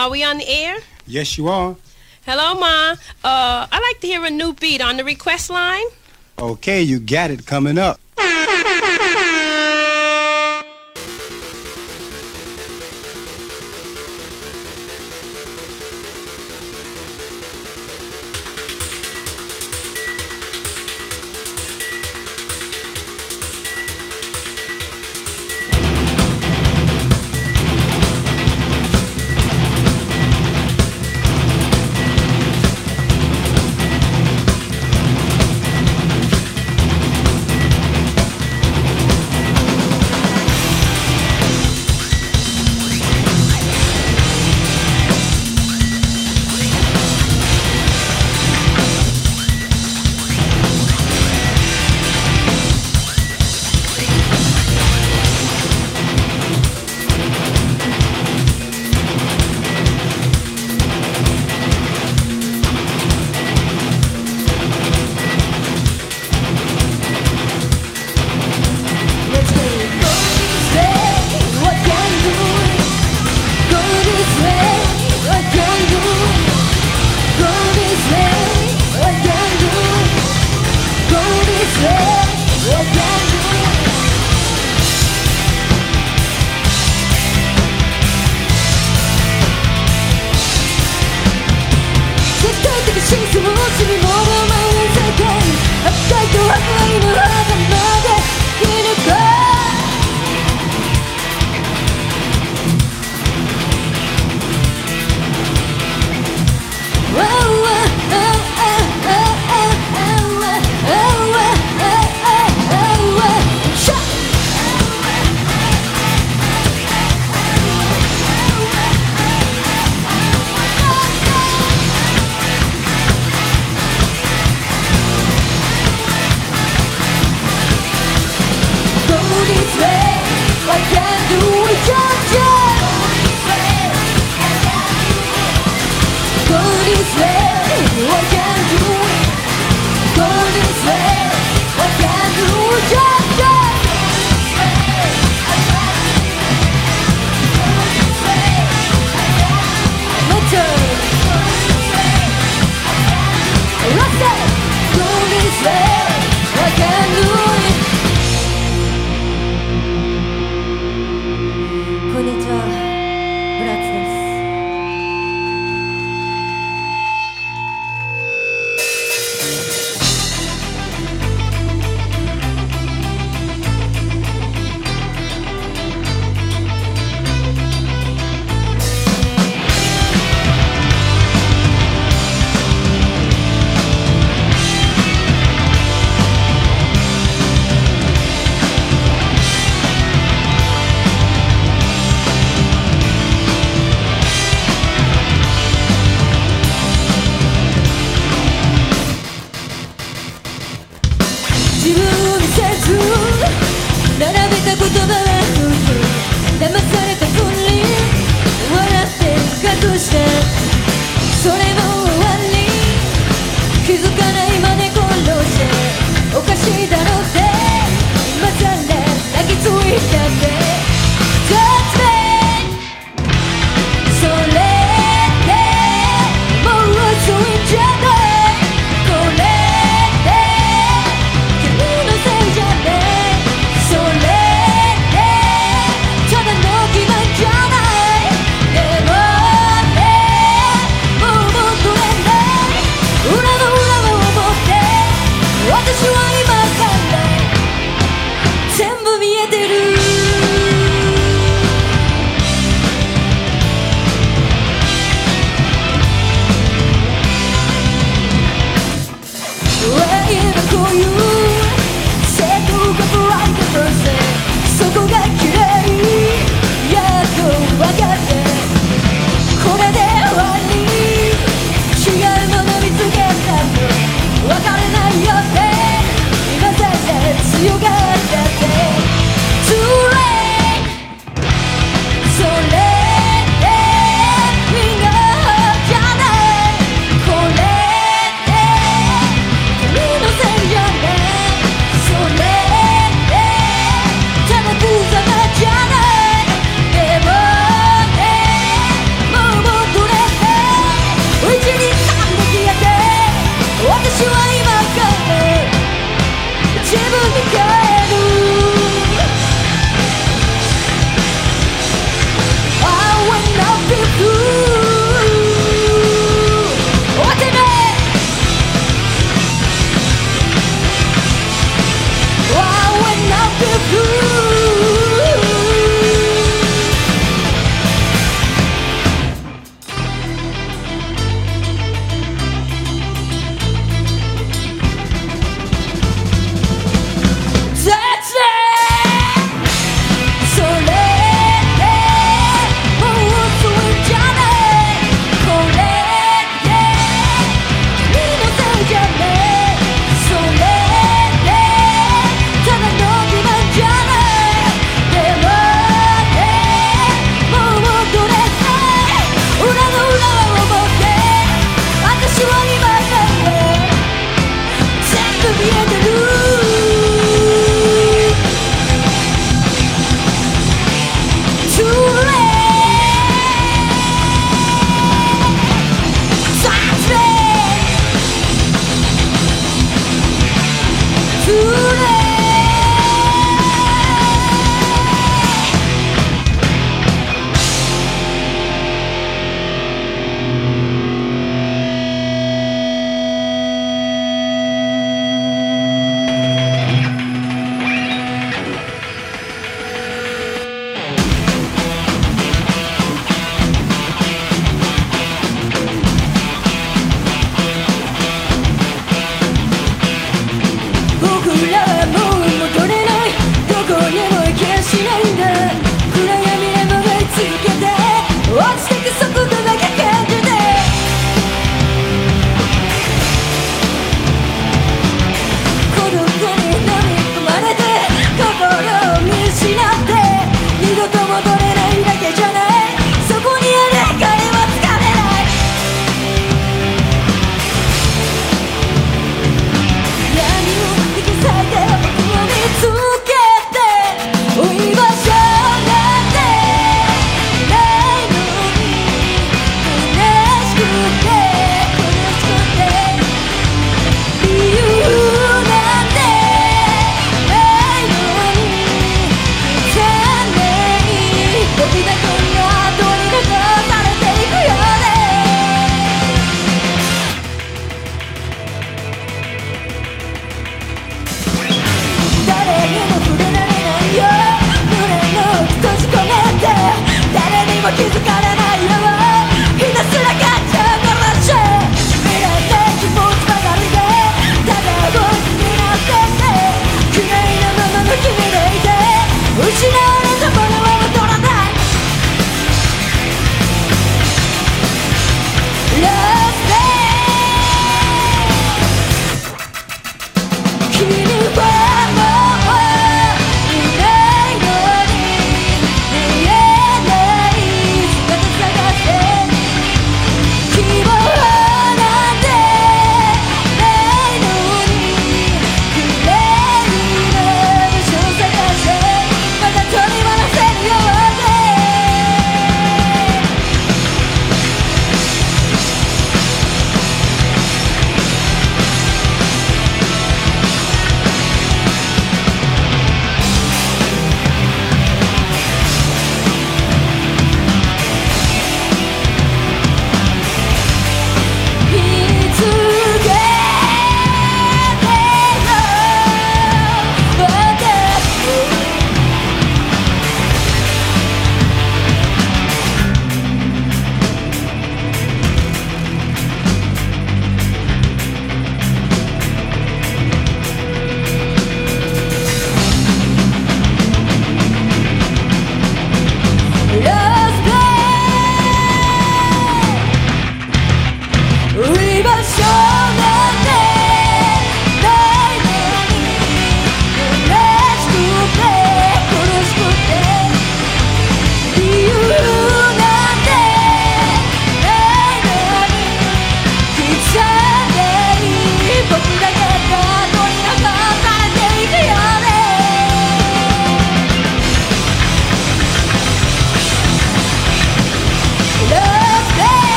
Are we on the air? Yes, you are. Hello, Ma. Uh, I'd like to hear a new beat on the request line. Okay, you got it coming up.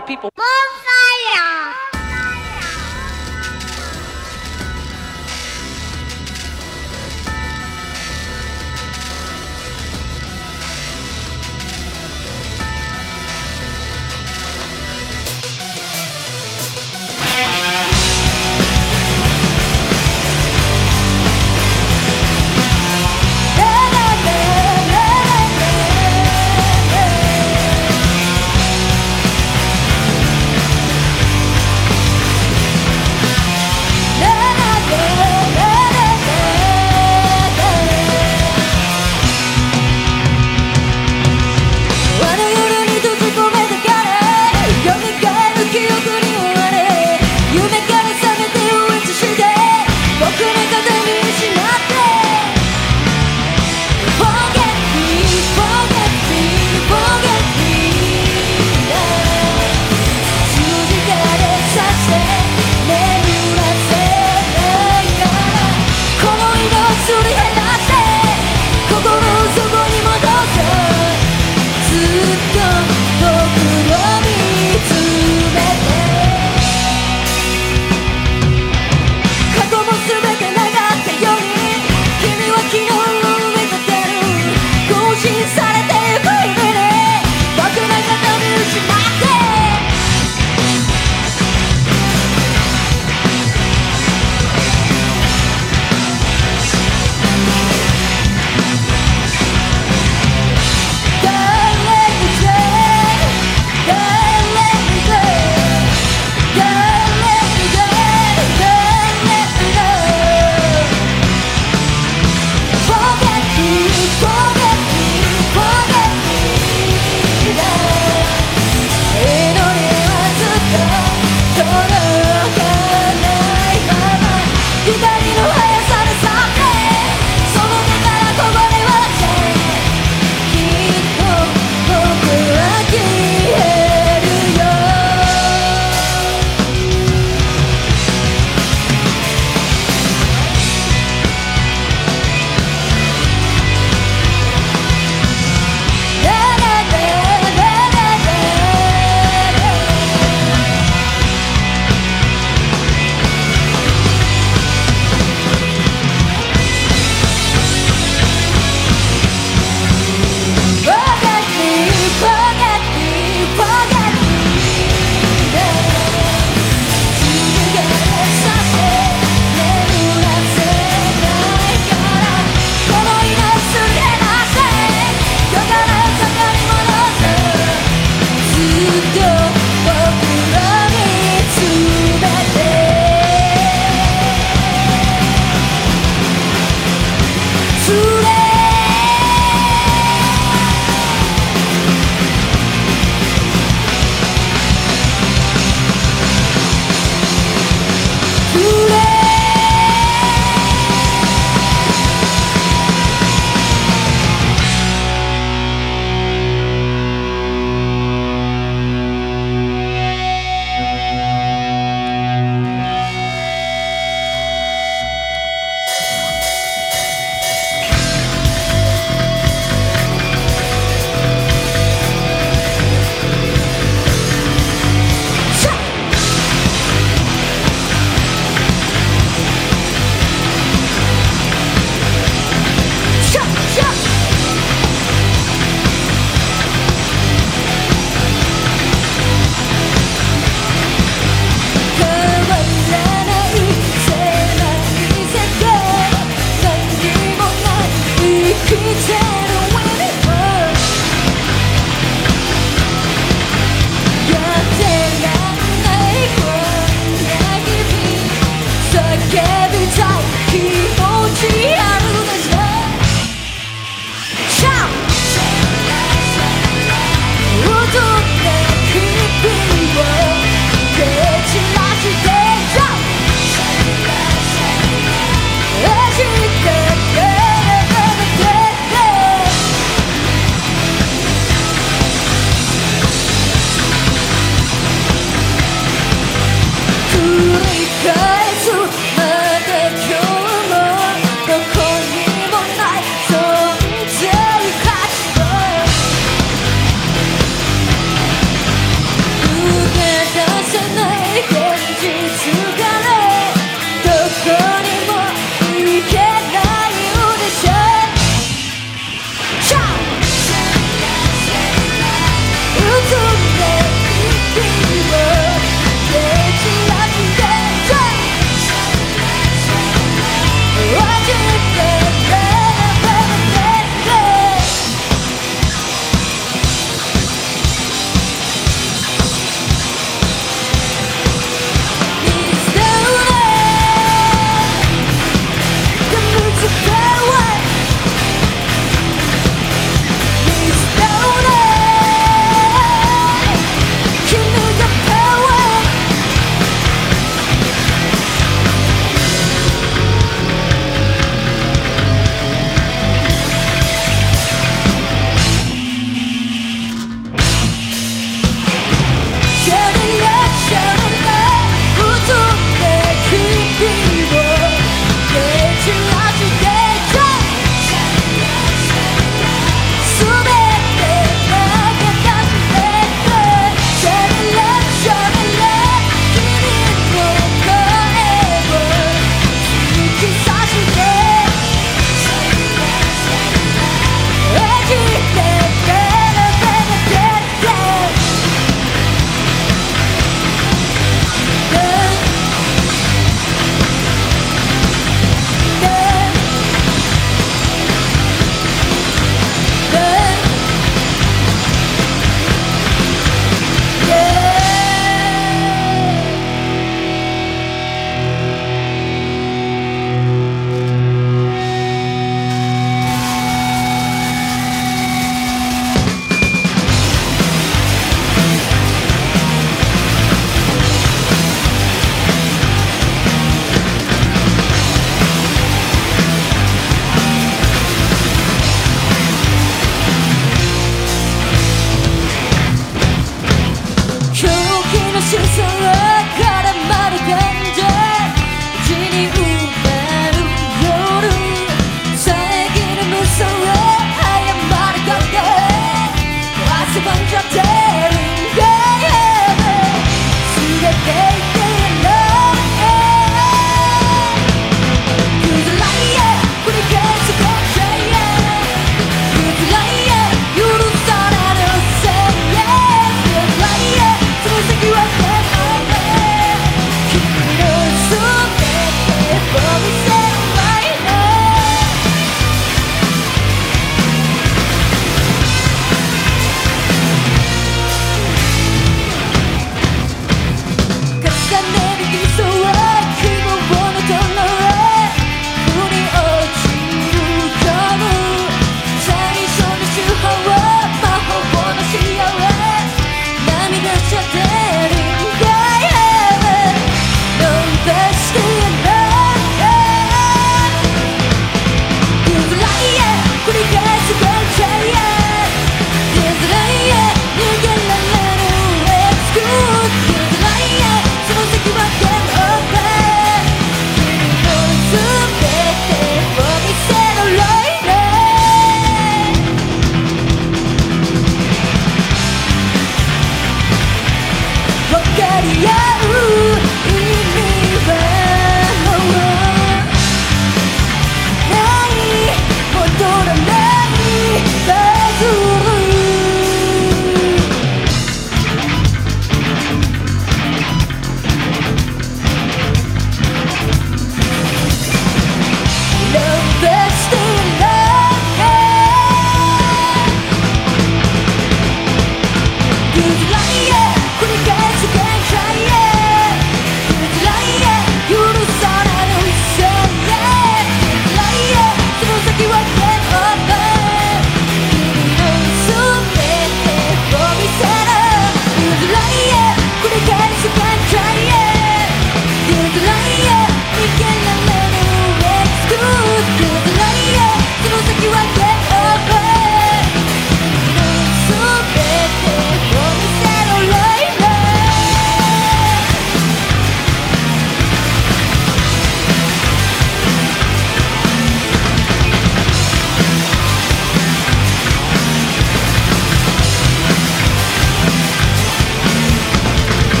many people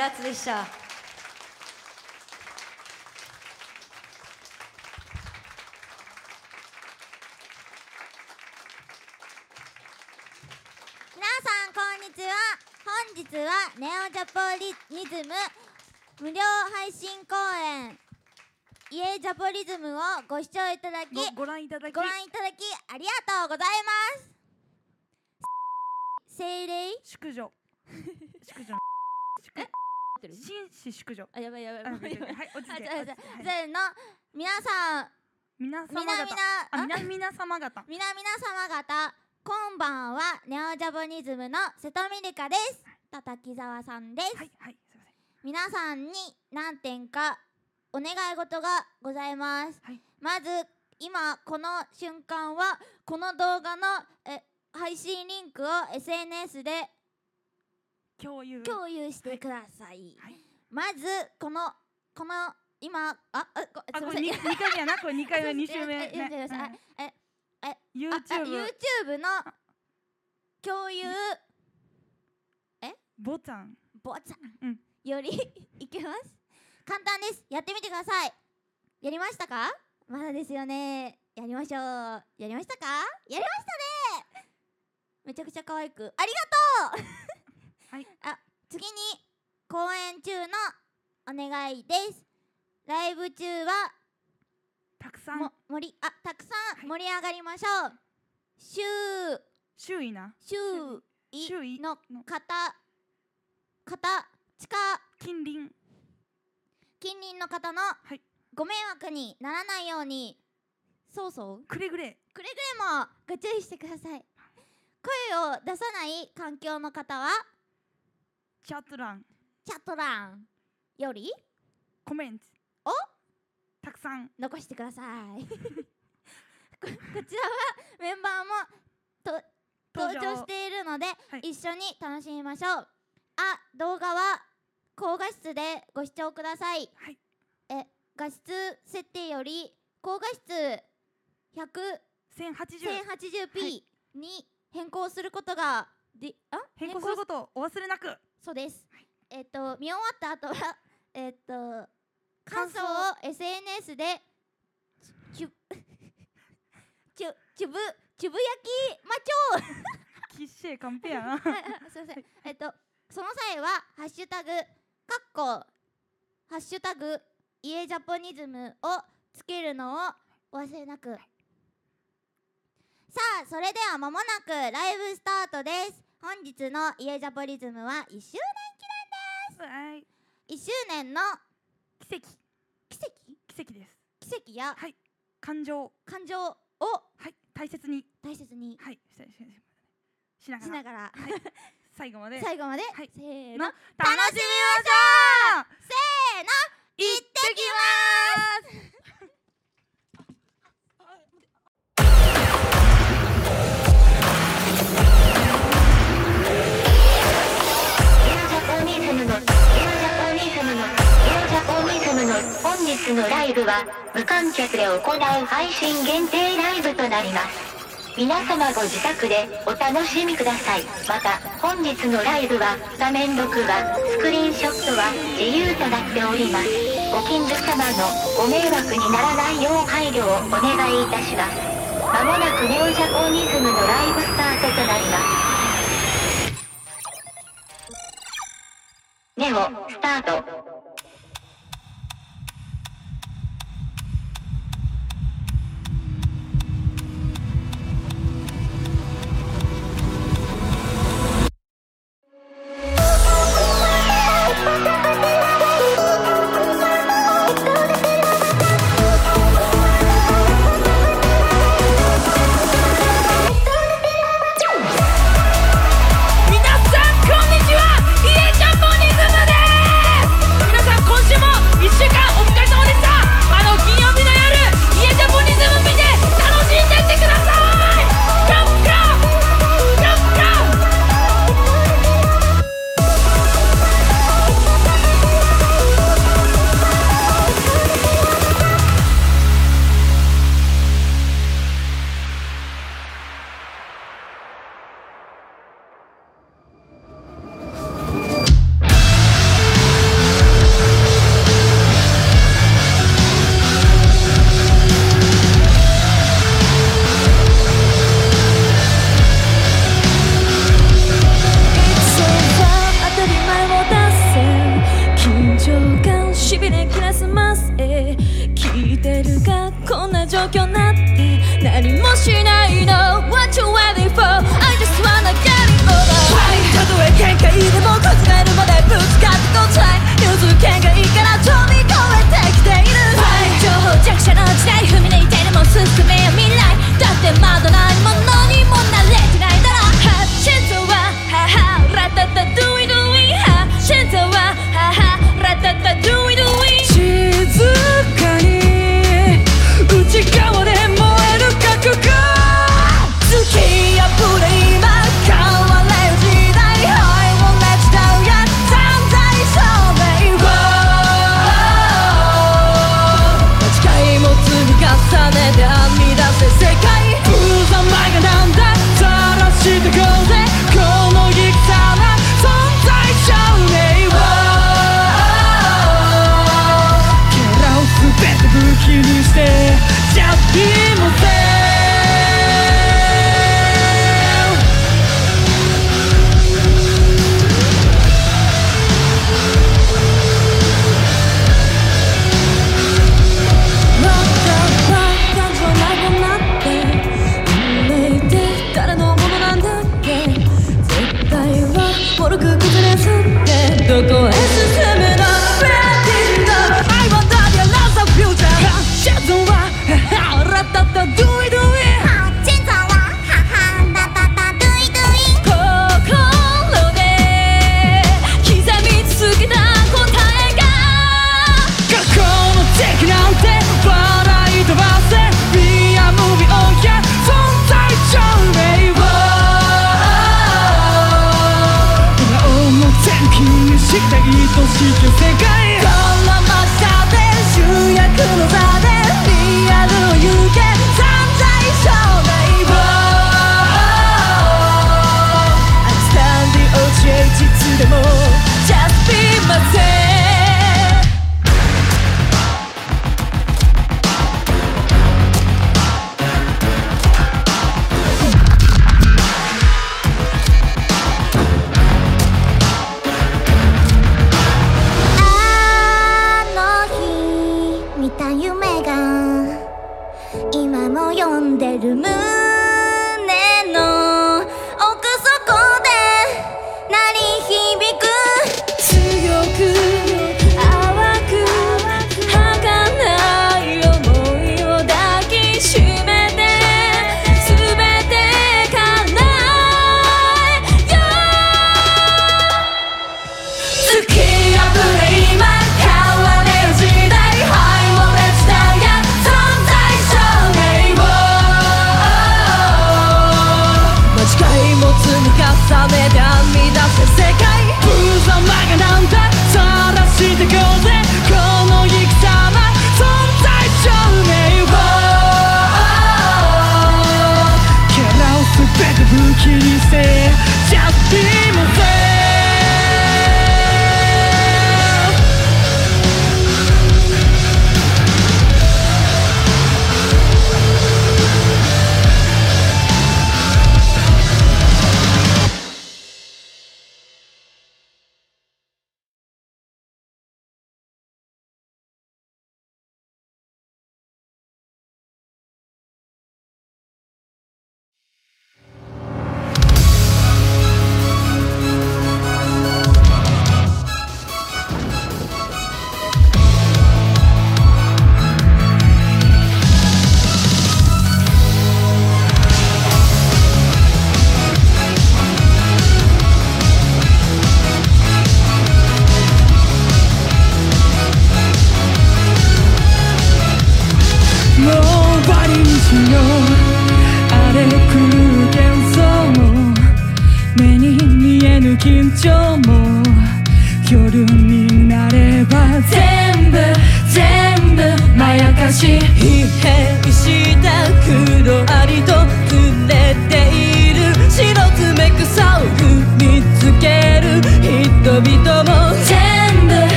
ラッツでした皆さんこんにちは。本日はネオジャポリズム無料配信公演。イエジャポリズムをご視聴いただきごご覧いただき。ご覧いただきありがとうございます。精霊？淑女。淑女紳士淑女。あやばいやばい。あやばい。やばい。はい落ち着け落ち着けはい。せーの。皆さん。皆様皆方皆皆様方。皆々様方。こんばんはネオジャポニズムの瀬戸美里香です。叩沢さんです、はいはいすいません。皆さんに何点かお願い事がございます、はい。まず今この瞬間はこの動画のえ配信リンクを SNS で共有。共有してください、はい。まずこのこの今ああごすいません。二二回目やな？これ二回目 二週目。ええええ YouTube YouTube の共有。ボタン。ボタン。うん。より いけます？簡単です。やってみてください。やりましたか？まだですよね。やりましょう。やりましたか？やりましたね。めちゃくちゃ可愛く。ありがとうはい。あ次に公演中のお願いです。ライブ中はたくさん。も盛りあたくさはい。ん盛り上がりましょう、周周囲な？周周囲囲のの。方。方近。近隣。近隣の方のはい。ご迷惑にならないようにそうそう？くれぐれ。くれぐれもご注意してください。声を出さない環境の方はチャット欄。チャット欄より？コメントお？たくさん。残してください。ここちらはメンバーもと登場。しているので、はい。一緒に楽しみましょう。あ動画は高画質でご視聴ください。はい。え画質設定より高画質100 1080 1080p に変更することがであ？変更することをお忘れなくそうです、えっ、と見終わった後は えっ、と感感想想を SNS でちゅ ちゅちゅぶちゅぶやきまちょう。きっしえカンペやな。はいはいすいません。えっとその際はハッシュタグかっこハハッシュタグ家ジャポニズムをつけるのをお忘れなく。さあそれでは間もなくライブスタートです本日の家ジャポリズムは1周年記はい。念1周年の奇跡。奇跡？奇跡です。奇跡やはい。感情。を感情を。はい。大切に。大切に。はい。ししながら。しながら。はい。最後まで。最後まで、はい。せーの。の楽しみましょう。せーの。行ってきますージャポニズムの本日のライブは無観客で行う配信限定ライブとなります。皆様ご自宅でお楽しみください。また、本日のライブは画面録画、スクリーンショットは自由となっております。ご近所様のご迷惑にならないよう配慮をお願いいたします。まもなくネオジャポニズムのライブスタートとなります。ネオ、スタート。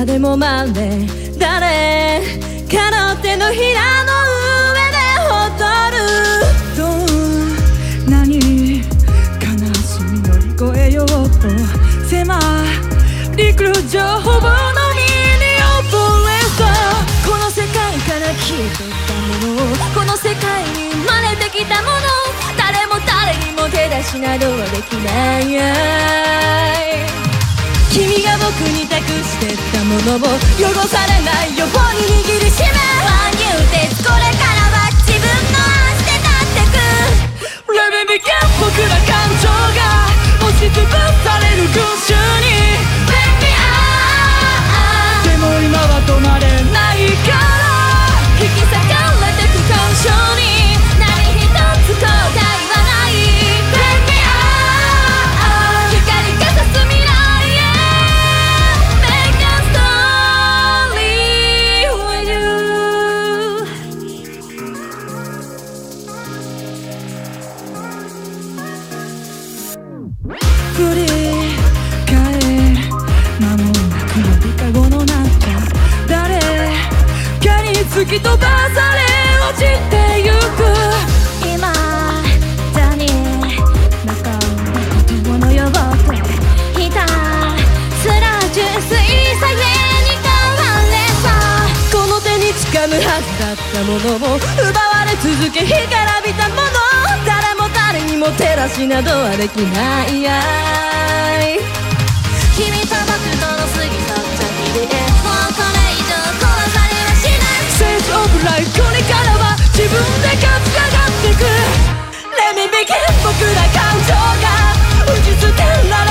中でもまるで誰かの手のひらの上で踊るどんなに悲しみ乗り越えようと狭い陸上ほぼの身に溺れたこの世界から消えてったものこの世界に生まれてきたもの誰も誰にも手出しなどはできない。君が僕に託してったものを汚されないように握りしめワンニューですこれからは自分の足で立ってくレベルビ僕ら感情が押しつぶされる群衆に。Bring me out でも今は止まれないから。引き裂かれてく感傷に。き飛ばされ落ちてゆく。今だに中のことをのよぼとひたすら純粋さえに変われさ。この手に掴むはずだったものを奪われ続け干からびたもの。誰も誰にも照らしなどはできない。や君と僕との過ぎ去った日々へオブライフこれからは自分で勝つ上がってく Let me begin 僕ら感情が打ち捨てられ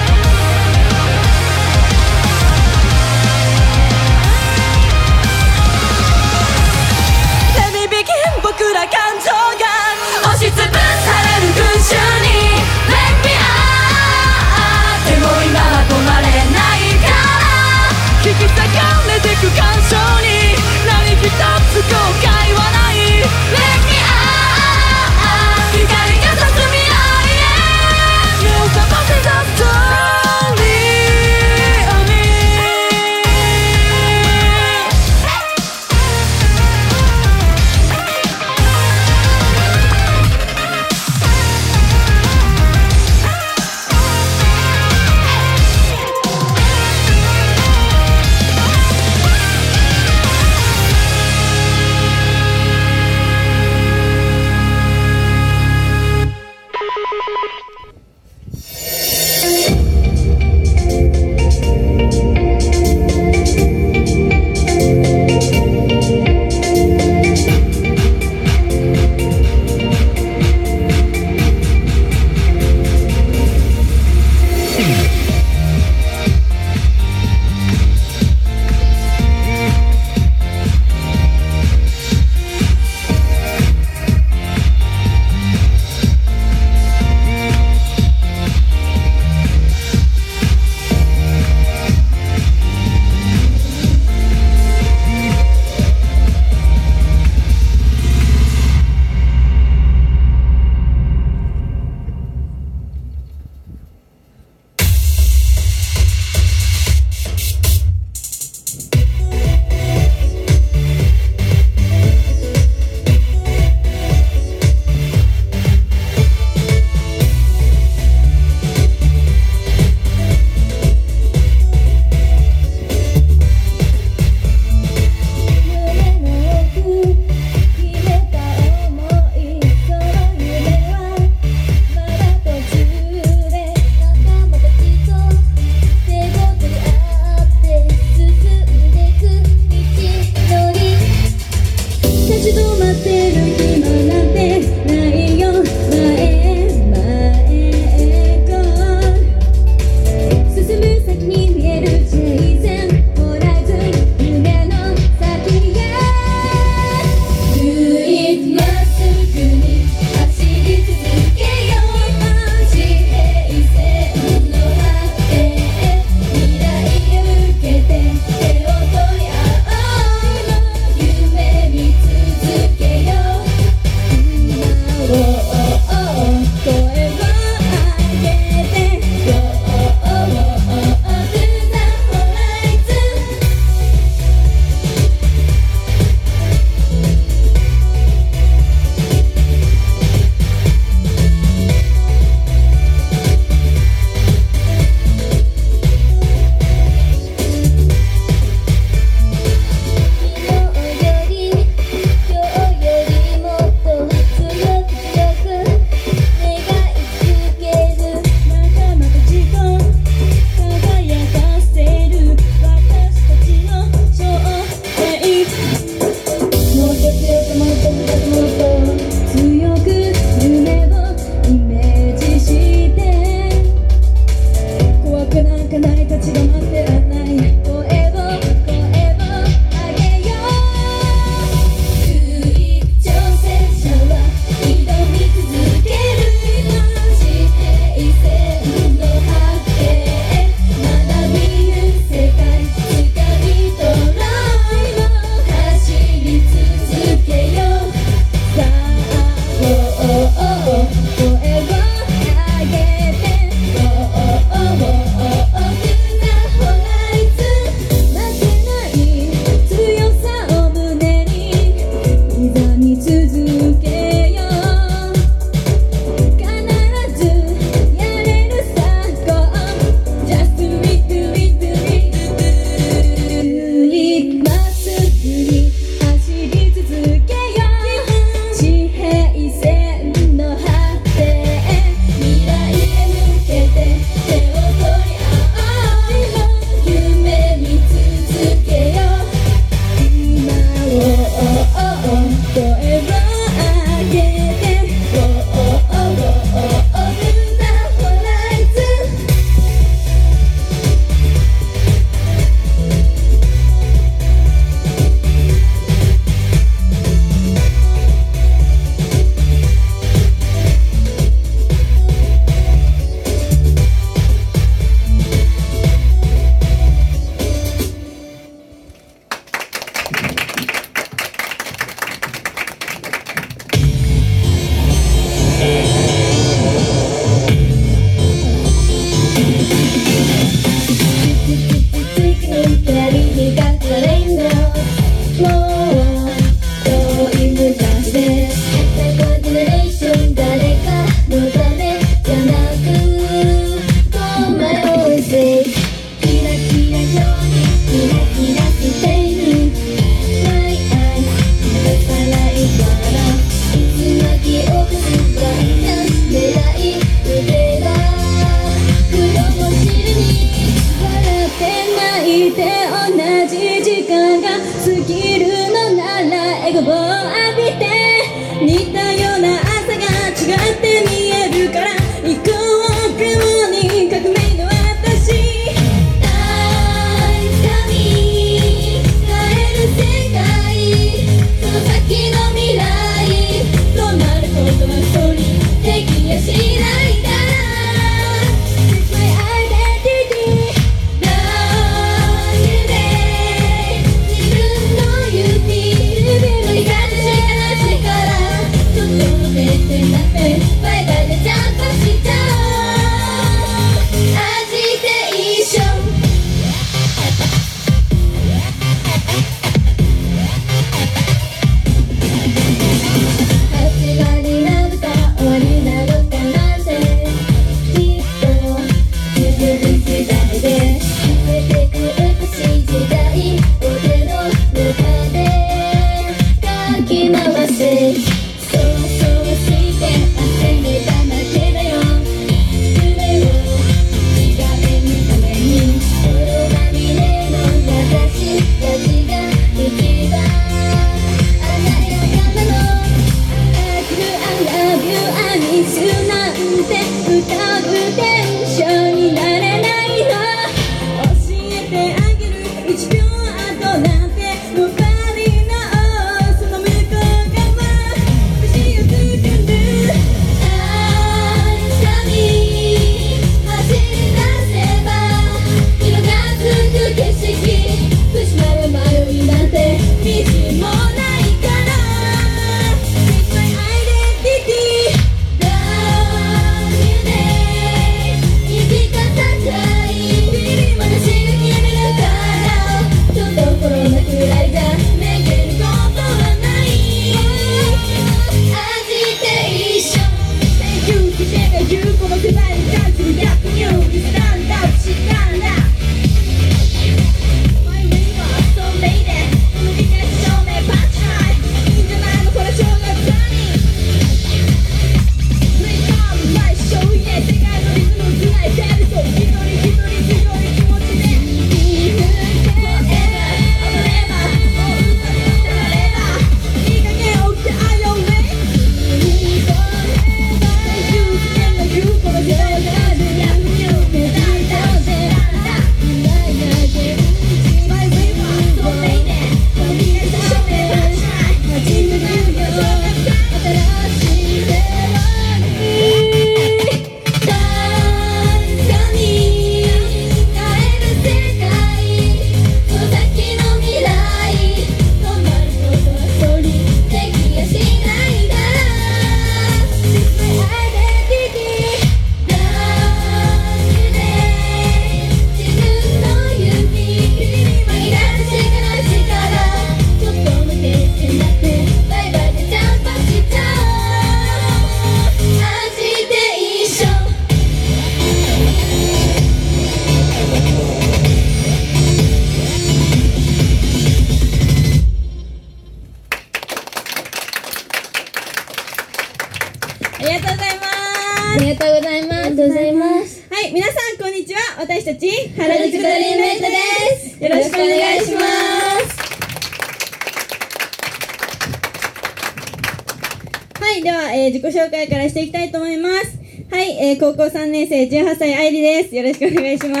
よろしくお願いします。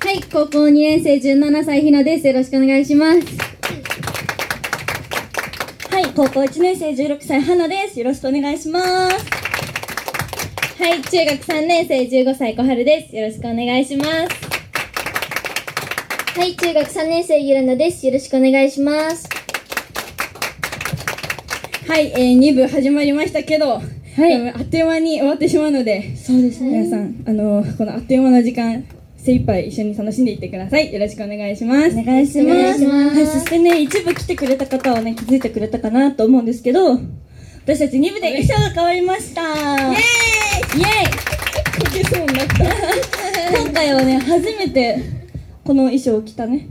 はい、高校2年生17歳ひなです。よろしくお願いします。はい、高校1年生16歳花です。よろしくお願いします。はい、中学3年生15歳小春です。よろしくお願いします。はい、中学3年生ゆらなです。よろしくお願いします。はい、えー、2部始まりましたけど、でもあっという間に終わってしまうので、そうです皆さん、あのこのあっという間の時間、精一杯一緒に楽しんでいってください。よろしくお願いします。お願いしますはい、そしてね、一部来てくれた方はね、気づいてくれたかなと思うんですけど、私たち2部で衣装が変わりました。イエーイイエーイこけそうになった。今回はね、初めてこの衣装を着たね。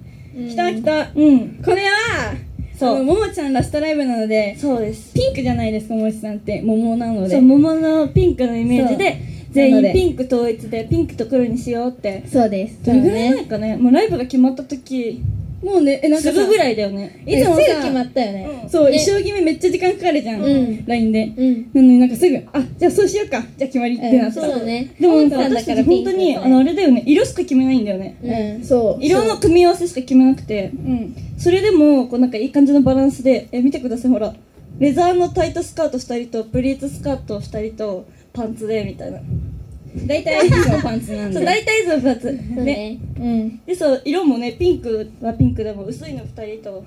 着た着た。うん。これは、そう。ももちゃんラストライブなので、そうです。ピンクじゃないですか、ももちさんって。桃なので。そう、桃のピンクのイメージで、全員ピンク統一でピンクと黒にしようってそうですどれぐらい前かねもうライブが決まった時もうねえなんかさすぐぐらいだよね。いつもさ決まったよね。そう、ね。衣装決めめっちゃ時間かかるじゃん、うん。LINE で、うん。なのになんかすぐあじゃあそうしようか。じゃあ決まりってなった、うん。そうね。でもなんか私たち本当にあのあれだよね。色しか決めないんだよね。うん。そう。色の組み合わせしか決めなくて。うん。それでもこうなんかいい感じのバランスでえ見てください。ほら。レザーのタイトスカート2人とプリーツスカート2人とパンツでみたいな大体いつもパンツなんで。そう大体いつもパンツ。ね。うん。でそう色もねピンクはピンクでも薄いの2人と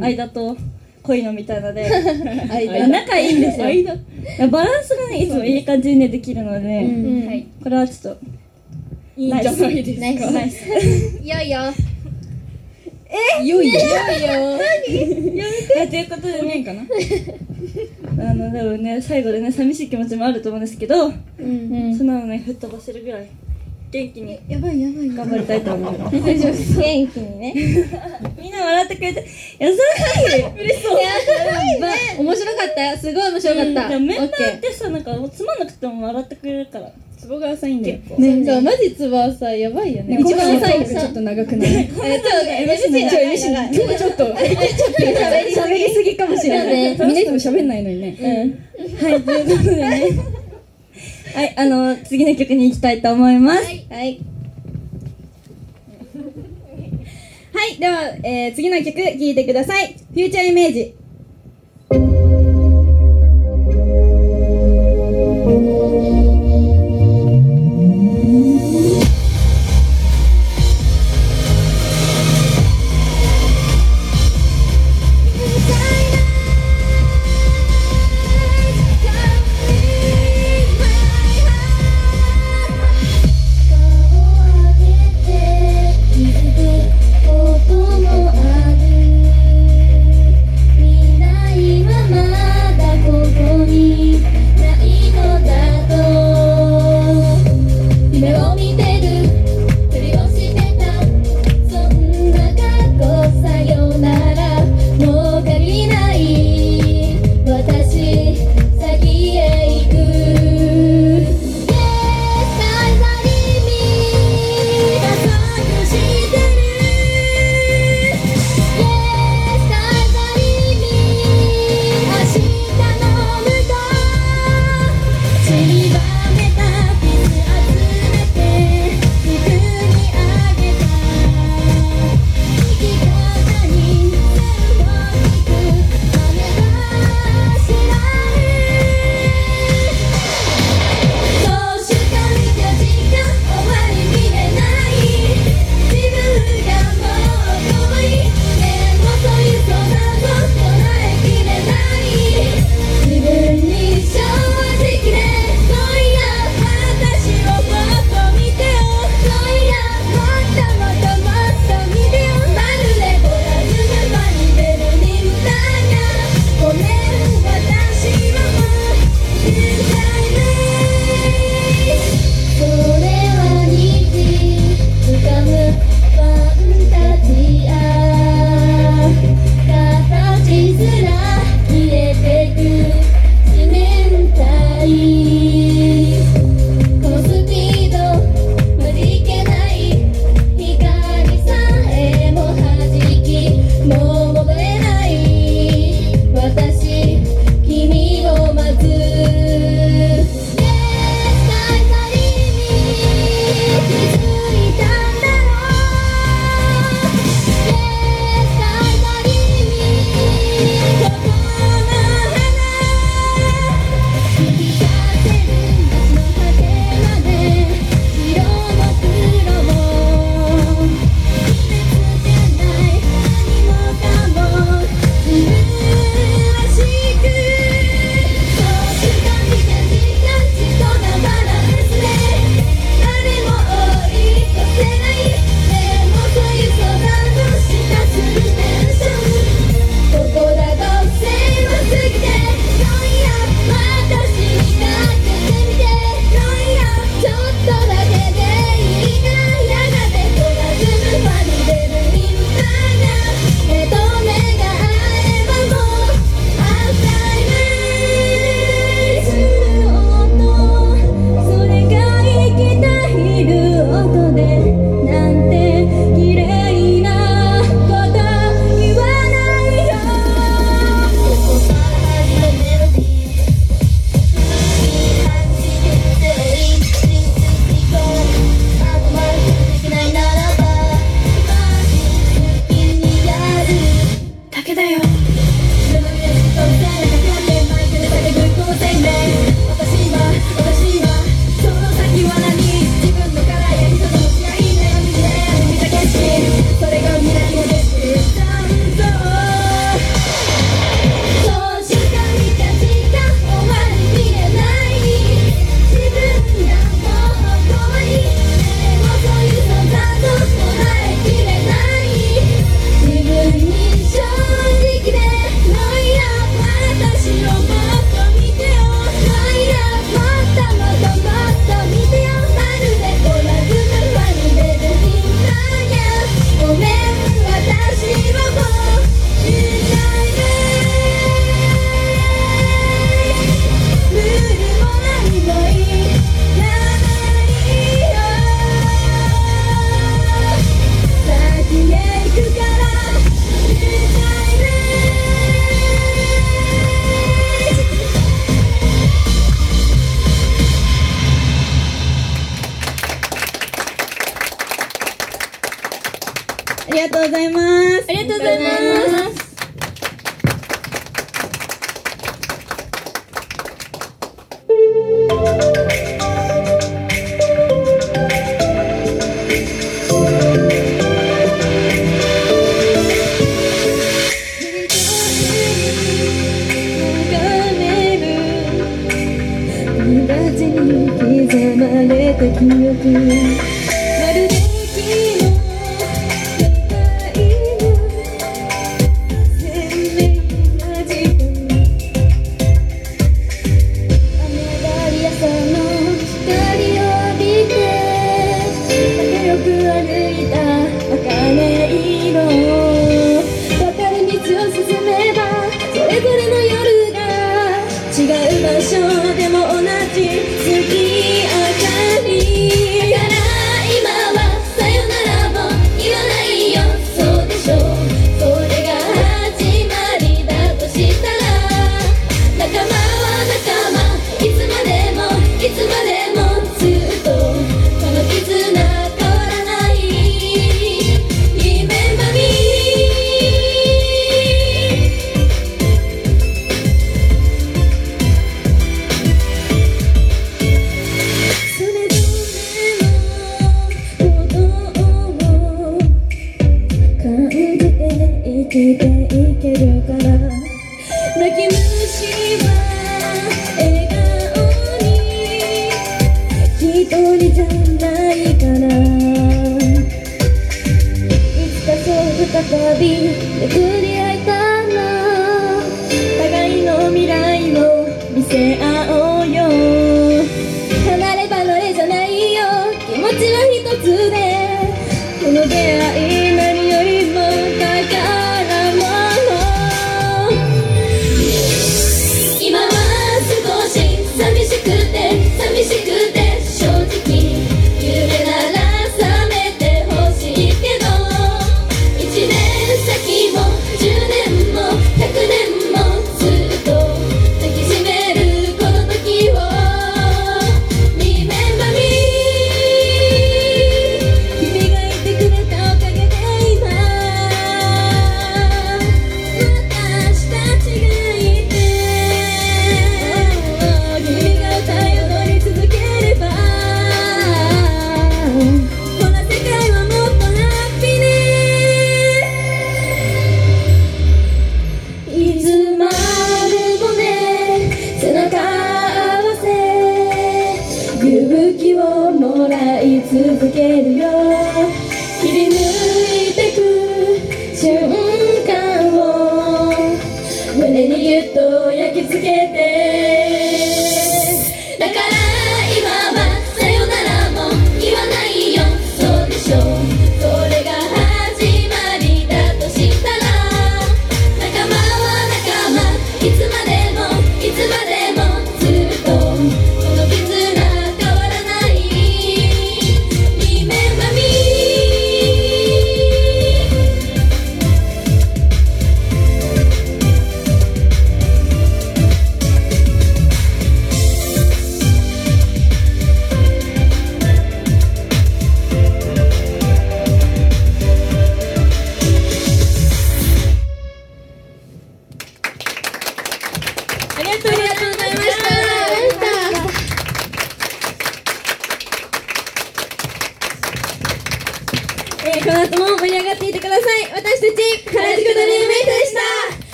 間と濃いのみたいので。間。仲いいんですよ。バランスがねいつもいい感じにねできるので、うん。はい、これはちょっといいんじゃないですか。ナイス。ナ イスいよ。いよいよいよはいということでねかな？あのでもね最後でね寂しい気持ちもあると思うんですけど、うん。そんなのね吹っ飛ばせるぐらい元気にやばいやばい頑張りたいと思います大丈夫です。元気にね。みんな笑ってくれて優しい嬉しそう。やばい面白かった。よすごい面白かった、うんメンバー。ってさなんかつまんなくても笑ってくれるからツボが浅いんだよね、そうマジツバはさやばいよね。一番浅い。ちょっと長くない？えちょっと MC ちょ長い MC 長い今日ちょっと。喋りすぎかもしれない。みんないつも喋んないのにね。うん。はいということでね。はいあの次の曲に行きたいと思います。はい。はい。では、えー、次の曲聴いてください。フューチャーイメージ「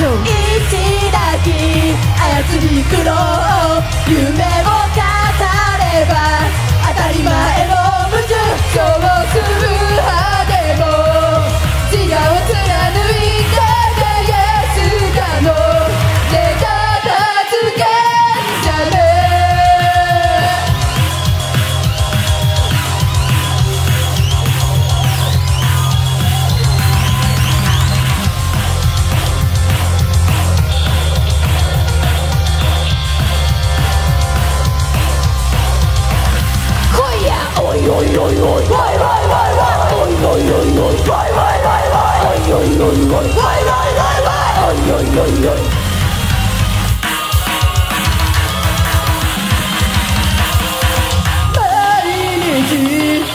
一抱き操り苦労夢を語れば当たり前の無重今日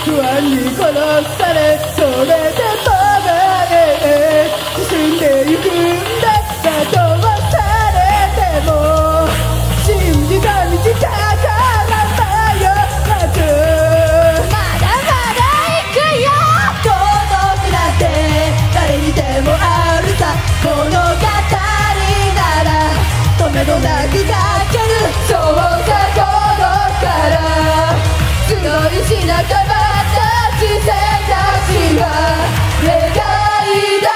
不安に殺されそれでもまで進んでゆくんだったとそうきそうさから集いし仲たち生たちが願いだ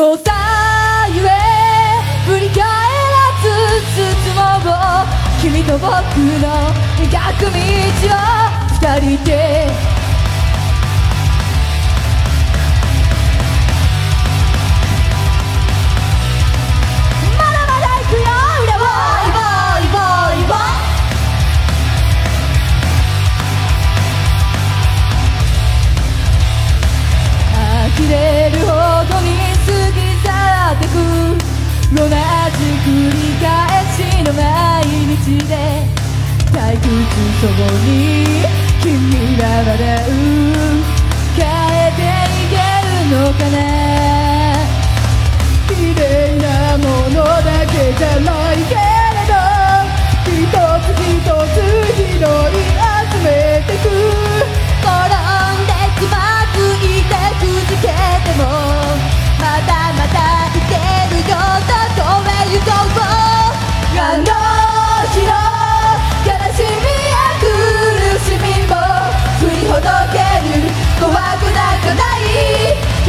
答え振り返らず包もう君と僕の描く道を二人で同じ繰り返しの毎日で退屈そうに君が笑う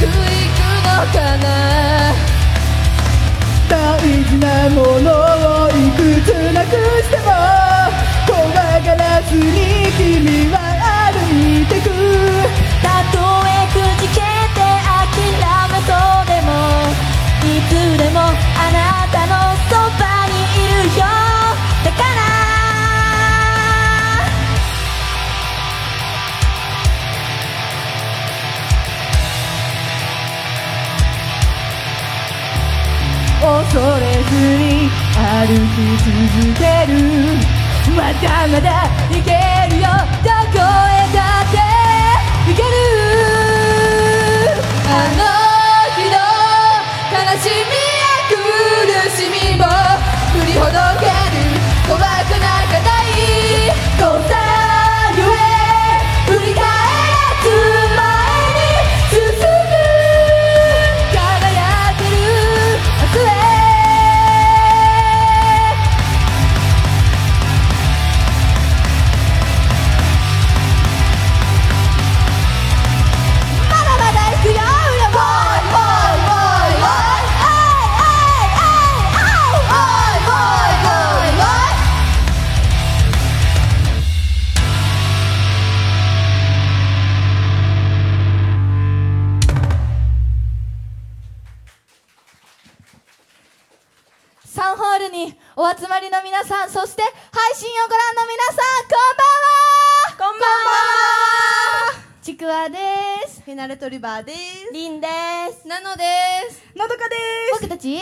くいくのかな。大事なものをいくつなくしても怖がらずに君は歩いてく。たとえくじけて諦めそうでもいつでもあなたのそば恐れずに歩き続ける。まだまだいけるよ。どこへだって。いける。あの日の悲しみや苦しみも振りほどける。怖くなかない答えレトリバーです。りんです。なのです。のどかです。僕たち？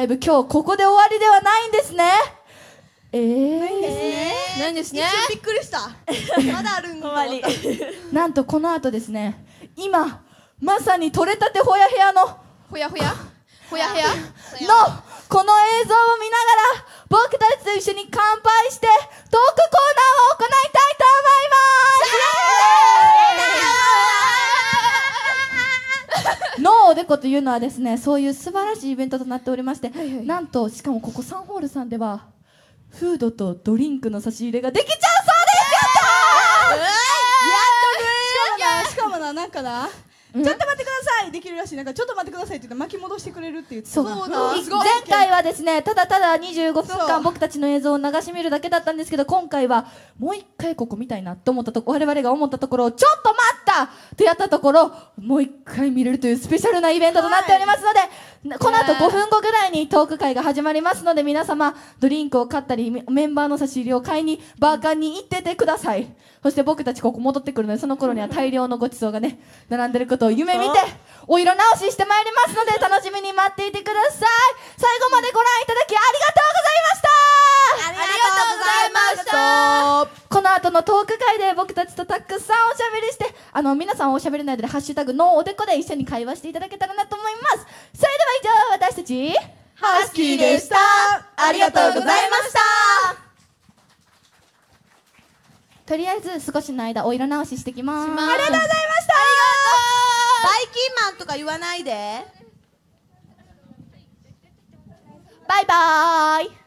ライブ今日ここで終わりではないんですね。えー、ないんですね。びっくりした。まだあるんだ。なんとこの後ですね。今まさに取れたてほや部屋のほやほや？ほやほや？のこの映像を見ながら僕たちと一緒に乾杯してというのはですねそういう素晴らしいイベントとなっておりまして、なんとしかもここサンホールさんではフードとドリンクの差し入れができちゃうそうです！しかもなしかもななんかな、ちょっと待ってください。できるらしい。なんかちょっと待ってくださいって言って巻き戻してくれるって言ってそうた前回はですねただただ25分間僕たちの映像を流し見るだけだったんですけど今回はもう一回ここ見たいなと思ったとこ我々が思ったところをちょっと待ったとやったところもう一回見れるというスペシャルなイベントとなっておりますので、この後5分後ぐらいにトーク会が始まりますので皆様ドリンクを買ったりメメンバーの差し入れを買いにバーカンに行っててください。そして僕たちここ戻ってくるのでその頃には大量のごちそうがね並んでることを夢見てお色直ししてまいりますので楽しみに待っていてください。最後までご覧いただきありがとうございました。ありがとうございました。この後のトーク会で僕たちとたくさんおしゃべりしてあの皆さんおしゃべりないでハッシュタグのおでこで一緒に会話していただけたらなと思います。それでは以上私たちハスキーでした。ありがとうございました。とりあえず少しの間お色直ししてきます。ありがとうございました。バイキンマンとか言わないで。バイバーイ